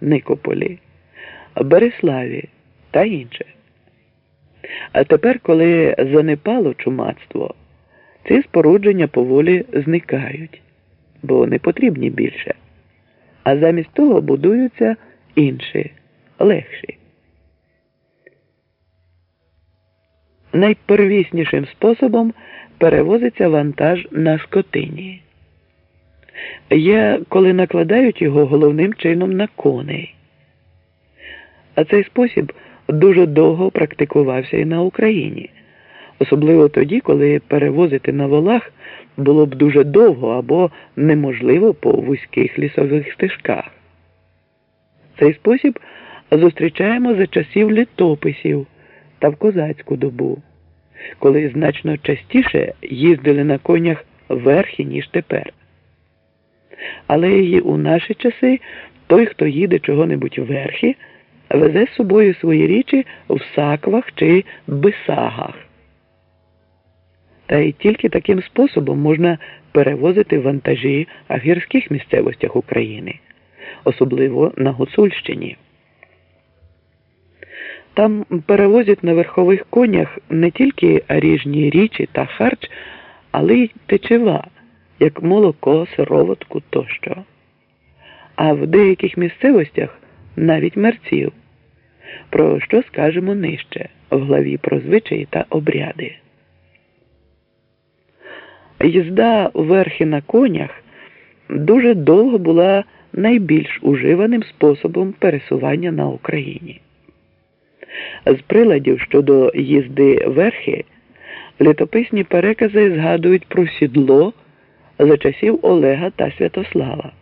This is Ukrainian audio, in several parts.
Никополі, Береславі та інше. А тепер, коли занепало чумацтво, ці спорудження поволі зникають, бо не потрібні більше. А замість того будуються інші, легші. Найпервіснішим способом перевозиться вантаж на скотині. Є, коли накладають його головним чином на коней. А цей спосіб дуже довго практикувався і на Україні, особливо тоді, коли перевозити на волах було б дуже довго або неможливо по вузьких лісових стежках. Цей спосіб зустрічаємо за часів літописів та в козацьку добу, коли значно частіше їздили на конях верхи, ніж тепер. Але і у наші часи той, хто їде чого-небудь верхи, везе з собою свої річі в саквах чи бисагах. Та й тільки таким способом можна перевозити вантажі в гірських місцевостях України, особливо на Гуцульщині. Там перевозять на верхових конях не тільки ріжні річі та харч, але й течива, як молоко, сироватку тощо. А в деяких місцевостях навіть мерців, про що скажемо нижче в главі про звичаї та обряди. Їзда верхи на конях дуже довго була найбільш уживаним способом пересування на Україні. З приладів щодо їзди верхи літописні перекази згадують про сідло за часів Олега та Святослава,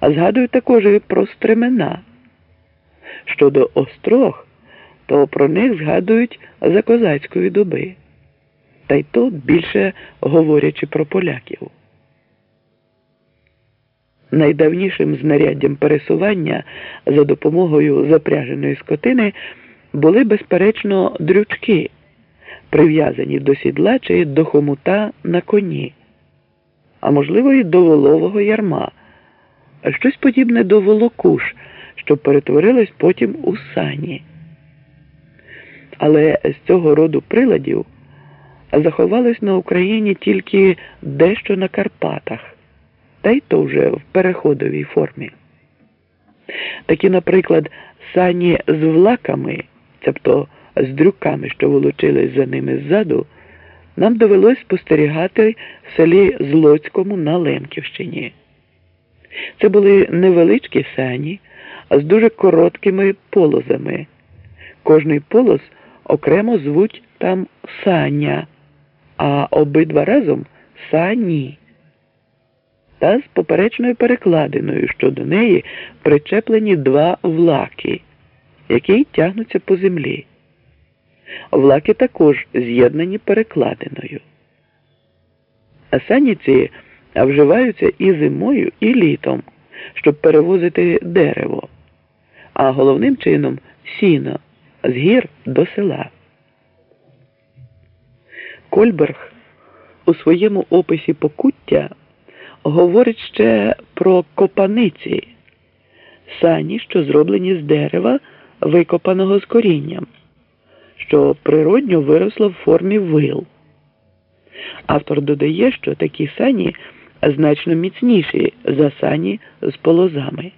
а згадують також і про стремена. Щодо острог, то про них згадують за козацької доби, та й то більше говорячи про поляків. Найдавнішим знаряддям пересування за допомогою запряженої скотини були, безперечно, дрючки, прив'язані до сідла чи до хомута на коні, а можливо, і до волового ярма, а щось подібне до волокуш, що перетворилось потім у сані. Але з цього роду приладів заховалось на Україні тільки дещо на Карпатах та й то вже в переходовій формі. Такі, наприклад, сані з влаками, тобто з дрюками, що волочились за ними ззаду, нам довелось спостерігати в селі Злоцькому на Лемківщині. Це були невеличкі сані, а з дуже короткими полозами. Кожний полоз окремо звуть там саня, а обидва разом сані та з поперечною перекладиною, що до неї причеплені два влаки, які тягнуться по землі. Влаки також з'єднані перекладиною. Саніці вживаються і зимою, і літом, щоб перевозити дерево, а головним чином сіно з гір до села. Кольберг у своєму описі покуття говорить ще про копаниці, сані, що зроблені з дерева, викопаного з корінням, що природньо виросло в формі вил. Автор додає, що такі сані значно міцніші за сані з полозами.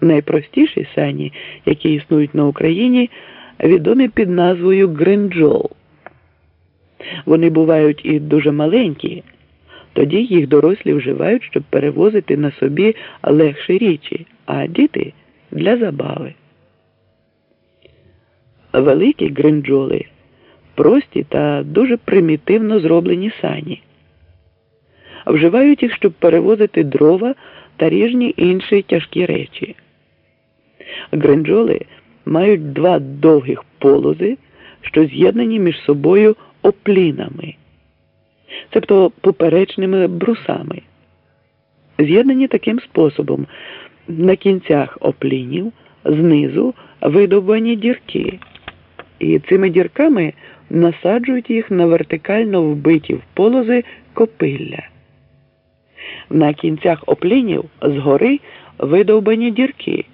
Найпростіші сані, які існують на Україні, відомі під назвою гринджол. Вони бувають і дуже маленькі. Тоді їх дорослі вживають, щоб перевозити на собі легші річі, а діти для забави. Великі гринджоли прості та дуже примітивно зроблені сані. Вживають їх, щоб перевозити дрова та ріжні інші тяжкі речі. Гринджоли мають два довгих полози, що з'єднані між собою оплінами тобто поперечними брусами. З'єднані таким способом на кінцях оплінів знизу видобані дірки, і цими дірками насаджують їх на вертикально вбиті в полози копилля. На кінцях оплінів згори видовбані дірки,